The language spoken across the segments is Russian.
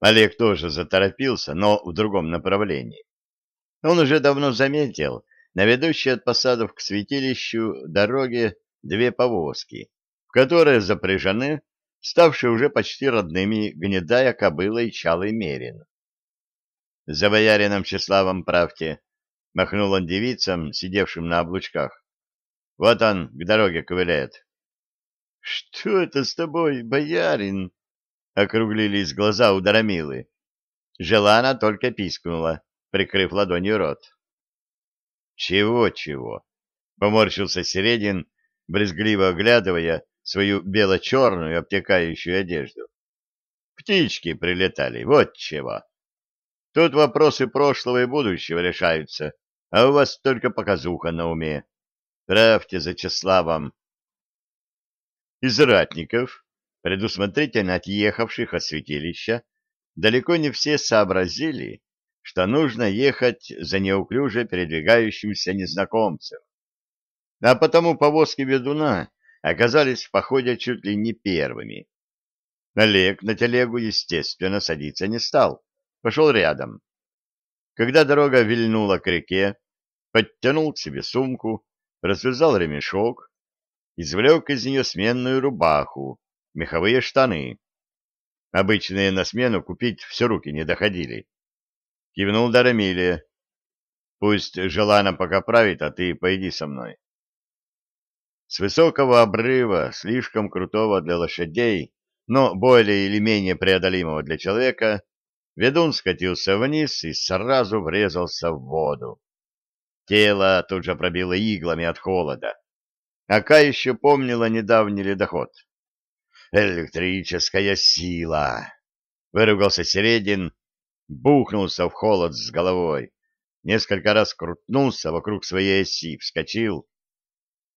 Олег тоже заторопился, но в другом направлении. Он уже давно заметил на ведущей от посадов к святилищу дороге две повозки, в которые запряжены ставшие уже почти родными гнедая кобыла и чалый мерин. «За боярином Чеславом правьте!» — махнул он девицам, сидевшим на облучках. «Вот он к дороге ковыляет». «Что это с тобой, боярин?» — округлились глаза у Дарамилы. Желана только пискнула, прикрыв ладонью рот. «Чего-чего?» — поморщился Середин, брезгливо оглядывая свою бело-черную обтекающую одежду. «Птички прилетали, вот чего. Тут вопросы прошлого и будущего решаются, а у вас только показуха на уме. Правьте за Чеславом». Из ратников, предусмотрительно отъехавших от святилища, далеко не все сообразили, что нужно ехать за неуклюже передвигающимся незнакомцем. А потому повозки ведуна оказались в походе чуть ли не первыми. Олег на телегу, естественно, садиться не стал, пошел рядом. Когда дорога вильнула к реке, подтянул к себе сумку, развязал ремешок, извлек из нее сменную рубаху, меховые штаны. Обычные на смену купить все руки не доходили. Кивнул Дарамиле. Пусть Желана пока правит, а ты пойди со мной. С высокого обрыва, слишком крутого для лошадей, но более или менее преодолимого для человека, ведун скатился вниз и сразу врезался в воду. Тело тут же пробило иглами от холода. Ака еще помнила недавний ледоход. «Электрическая сила!» — выругался Середин, бухнулся в холод с головой, несколько раз крутнулся вокруг своей оси, вскочил,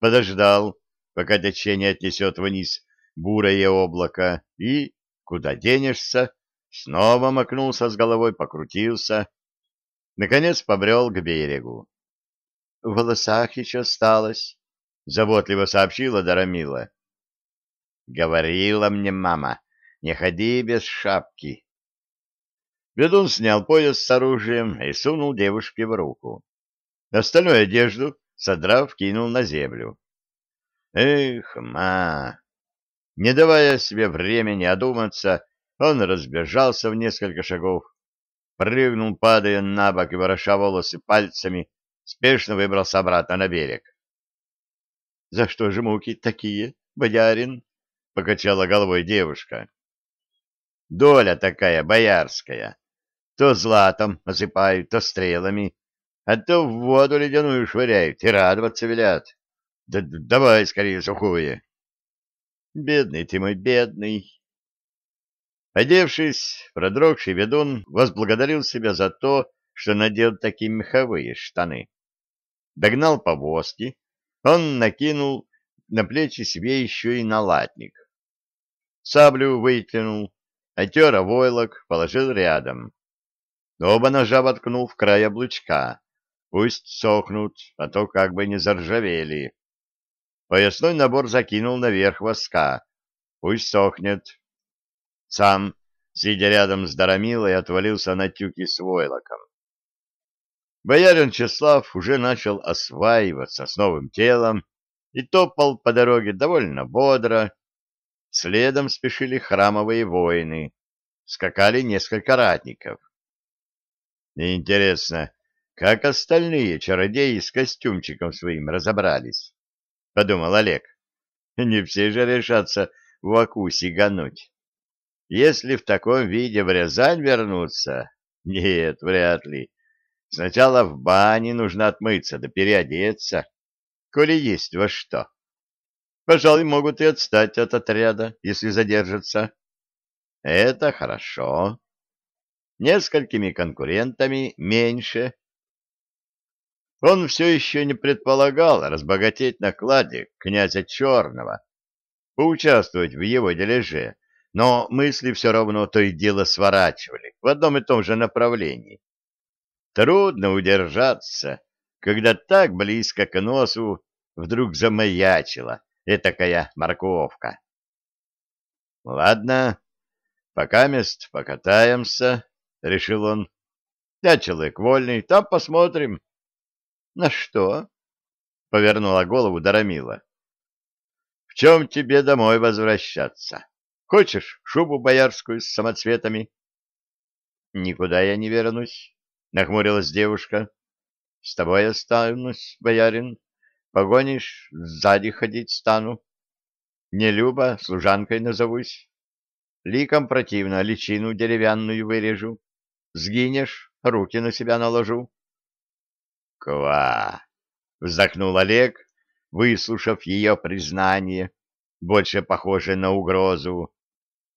подождал, пока течение отнесет вниз бурое облако, и, куда денешься, снова макнулся с головой, покрутился, наконец побрел к берегу. — В волосах еще осталось, — заботливо сообщила Дарамила. — Говорила мне мама, не ходи без шапки, Ведун снял пояс с оружием и сунул девушке в руку. Остальную одежду, содрав, кинул на землю. Эх, ма! Не давая себе времени одуматься, он разбежался в несколько шагов, прыгнул, падая на бок и вороша волосы пальцами, спешно выбрался обратно на берег. — За что же муки такие, боярин? — покачала головой девушка. — Доля такая боярская. То златом осыпают, то стрелами, а то в воду ледяную швыряют и радоваться велят. Да давай скорее сухое. Бедный ты мой, бедный. Одевшись, продрогший ведун возблагодарил себя за то, что надел такие меховые штаны. Догнал повозки, он накинул на плечи себе еще и налатник. Саблю вытянул, отер войлок, положил рядом. Оба ножа воткнул в край облучка. Пусть сохнут, а то как бы не заржавели. Поясной набор закинул наверх воска. Пусть сохнет. Сам, сидя рядом с Дарамилой, отвалился на тюки с войлоком. Боярин Чеслав уже начал осваиваться с новым телом и топал по дороге довольно бодро. Следом спешили храмовые воины. Скакали несколько ратников. Интересно, как остальные чародеи с костюмчиком своим разобрались? — подумал Олег. Не все же решатся в Аку сигануть. Если в таком виде в Рязань вернуться, нет, вряд ли. Сначала в бане нужно отмыться да переодеться, коли есть во что. Пожалуй, могут и отстать от отряда, если задержатся. Это хорошо несколькими конкурентами меньше. Он все еще не предполагал разбогатеть на кладе князя Черного, поучаствовать в его дележе, но мысли все равно то и дело сворачивали в одном и том же направлении. Трудно удержаться, когда так близко к носу вдруг замаячила этакая морковка. Ладно, пока мест покатаемся, — решил он. — Я человек вольный, там посмотрим. — На что? — повернула голову Дарамила. — В чем тебе домой возвращаться? Хочешь шубу боярскую с самоцветами? — Никуда я не вернусь, — нахмурилась девушка. — С тобой останусь, боярин. Погонишь, сзади ходить стану. Не Люба, служанкой назовусь. Ликом противно, личину деревянную вырежу. Сгинешь, руки на себя наложу. — Ква! — вздохнул Олег, выслушав ее признание, больше похожее на угрозу.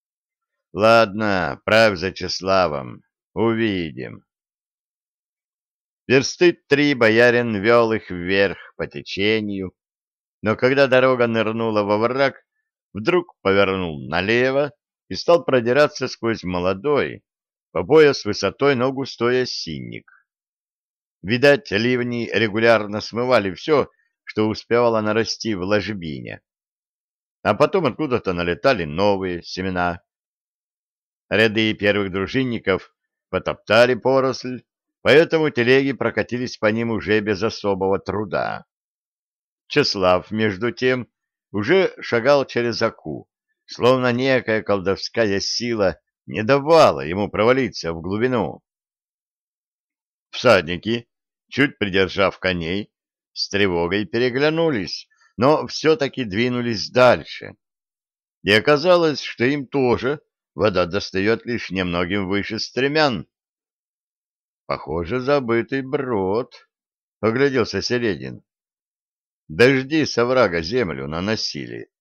— Ладно, правь за Чеславом, увидим. Версты три боярин вел их вверх по течению, но когда дорога нырнула во враг, вдруг повернул налево и стал продираться сквозь молодой, по пояс высотой, но густой осинник. Видать, ливни регулярно смывали все, что успевало нарасти в ложбине. А потом откуда-то налетали новые семена. Ряды первых дружинников потоптали поросль, поэтому телеги прокатились по ним уже без особого труда. Чеслав, между тем, уже шагал через Аку, словно некая колдовская сила не давала ему провалиться в глубину. Всадники, чуть придержав коней, с тревогой переглянулись, но все-таки двинулись дальше. И оказалось, что им тоже вода достает лишь немногим выше стремян. Похоже, забытый брод, — огляделся Середин. Дожди с оврага землю наносили.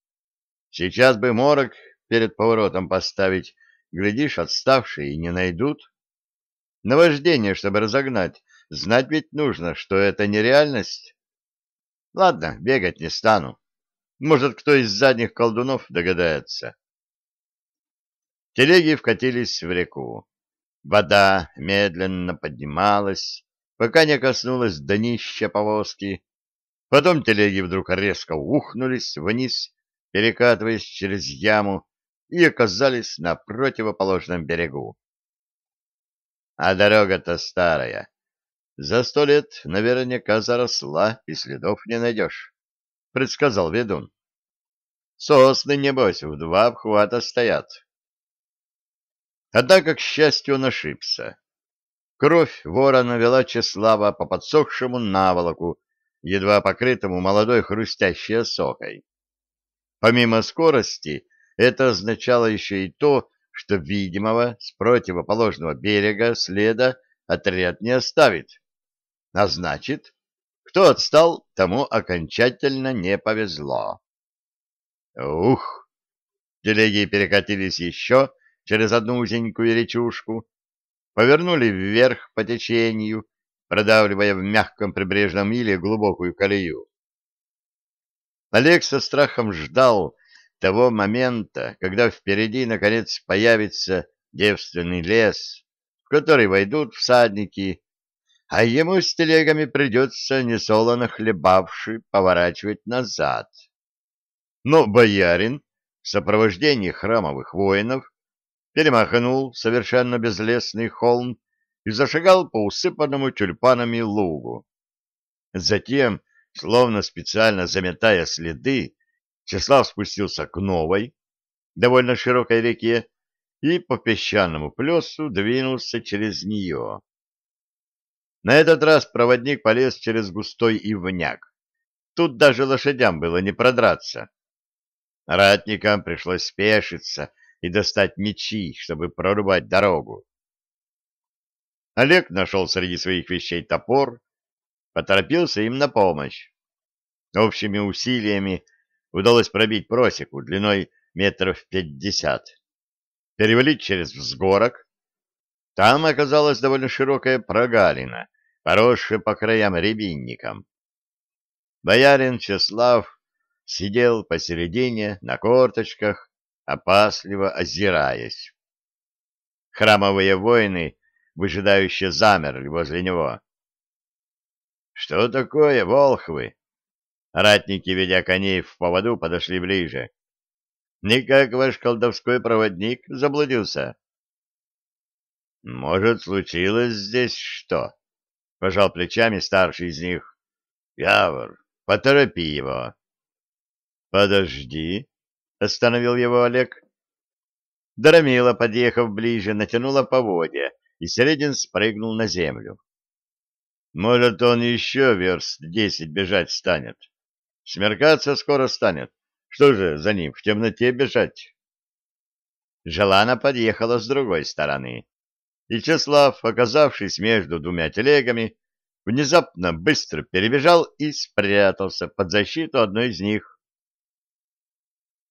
Сейчас бы морок перед поворотом поставить, глядишь, отставшие не найдут. Наваждение, чтобы разогнать, знать ведь нужно, что это нереальность. Ладно, бегать не стану. Может, кто из задних колдунов догадается. Телеги вкатились в реку. Вода медленно поднималась, пока не коснулась днища повозки, Потом телеги вдруг резко ухнулись вниз, перекатываясь через яму, и оказались на противоположном берегу. А дорога-то старая. За сто лет наверняка заросла, и следов не найдешь, — предсказал ведун. Сосны, небось, в два обхвата стоят. Однако, к счастью, он ошибся. Кровь ворона вела Чеслава по подсохшему наволоку, едва покрытому молодой хрустящей осокой. Помимо скорости, это означало еще и то, что видимого с противоположного берега следа отряд не оставит. А значит, кто отстал, тому окончательно не повезло. Ух! Телеги перекатились еще через одну узенькую речушку, повернули вверх по течению продавливая в мягком прибрежном иле глубокую колею. Олег со страхом ждал того момента, когда впереди, наконец, появится девственный лес, в который войдут всадники, а ему с телегами придется, несолоно хлебавший, поворачивать назад. Но боярин в сопровождении храмовых воинов перемахнул совершенно безлесный холм и зашагал по усыпанному тюльпанами лугу. Затем, словно специально заметая следы, Чеслав спустился к новой, довольно широкой реке, и по песчаному плесу двинулся через нее. На этот раз проводник полез через густой ивняк. Тут даже лошадям было не продраться. Ратникам пришлось спешиться и достать мечи, чтобы прорубать дорогу. Олег нашел среди своих вещей топор, поторопился им на помощь. Общими усилиями удалось пробить просеку длиной метров пятьдесят, перевалить через взгорок. Там оказалась довольно широкая прогалина, поросшая по краям рябинником. Боярин Чеслав сидел посередине на корточках, опасливо озираясь. Храмовые воины выжидающие замерли возле него. — Что такое, волхвы? Ратники, ведя коней в поводу, подошли ближе. Никак ваш колдовской проводник заблудился. Может, случилось здесь что? Пожал плечами старший из них. Явор, поторопи его. Подожди, остановил его Олег. Дарамила, подъехав ближе, натянула поводья, и Середин спрыгнул на землю. Может, он еще верст десять бежать станет. Смеркаться скоро станет. Что же за ним в темноте бежать? Желана подъехала с другой стороны. И Чеслав, оказавшись между двумя телегами, внезапно быстро перебежал и спрятался под защиту одной из них.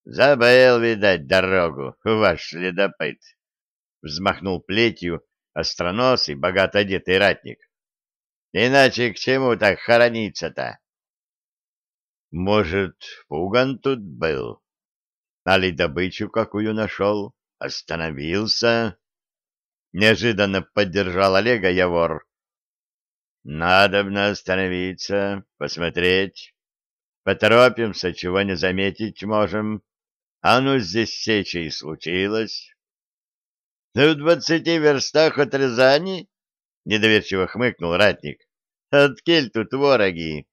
«Забыл, видать, дорогу, ваш следопыт!» — взмахнул плетью остроносый, богато одетый ратник. «Иначе к чему так хорониться-то?» Может, пуган тут был? Али добычу какую нашел? Остановился? Неожиданно поддержал Олега Явор. Надобно остановиться, посмотреть. Поторопимся, чего не заметить можем. А ну здесь сеча и случилось. В двадцати верстах от Рязани? Недоверчиво хмыкнул ратник. От кель тут вороги.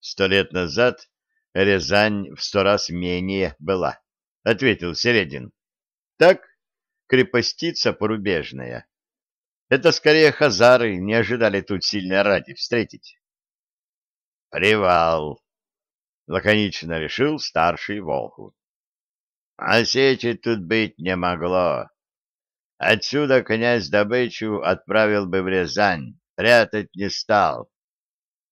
Сто лет назад Рязань в сто раз менее была, — ответил Середин. Так, крепостица порубежная. Это скорее хазары не ожидали тут сильно ради встретить. Привал, — лаконично решил старший Волху. А сечи тут быть не могло. Отсюда князь добычу отправил бы в Рязань, прятать не стал.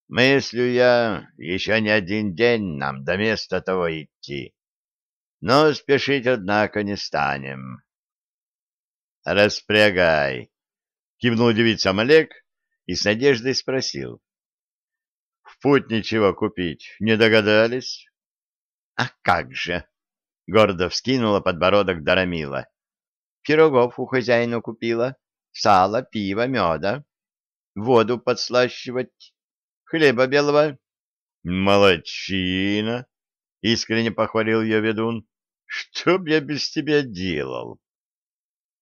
Мыслю я, еще не один день нам до места того идти. Но спешить, однако, не станем. — Распрягай, — кивнул девица Олег и с надеждой спросил. — В путь ничего купить не догадались? — А как же! — гордо вскинула подбородок Дарамила. — Пирогов у хозяина купила, сало, пиво, меда, воду подслащивать хлеба белого. — Молодчина! — искренне похвалил ее ведун. — Что б я без тебя делал?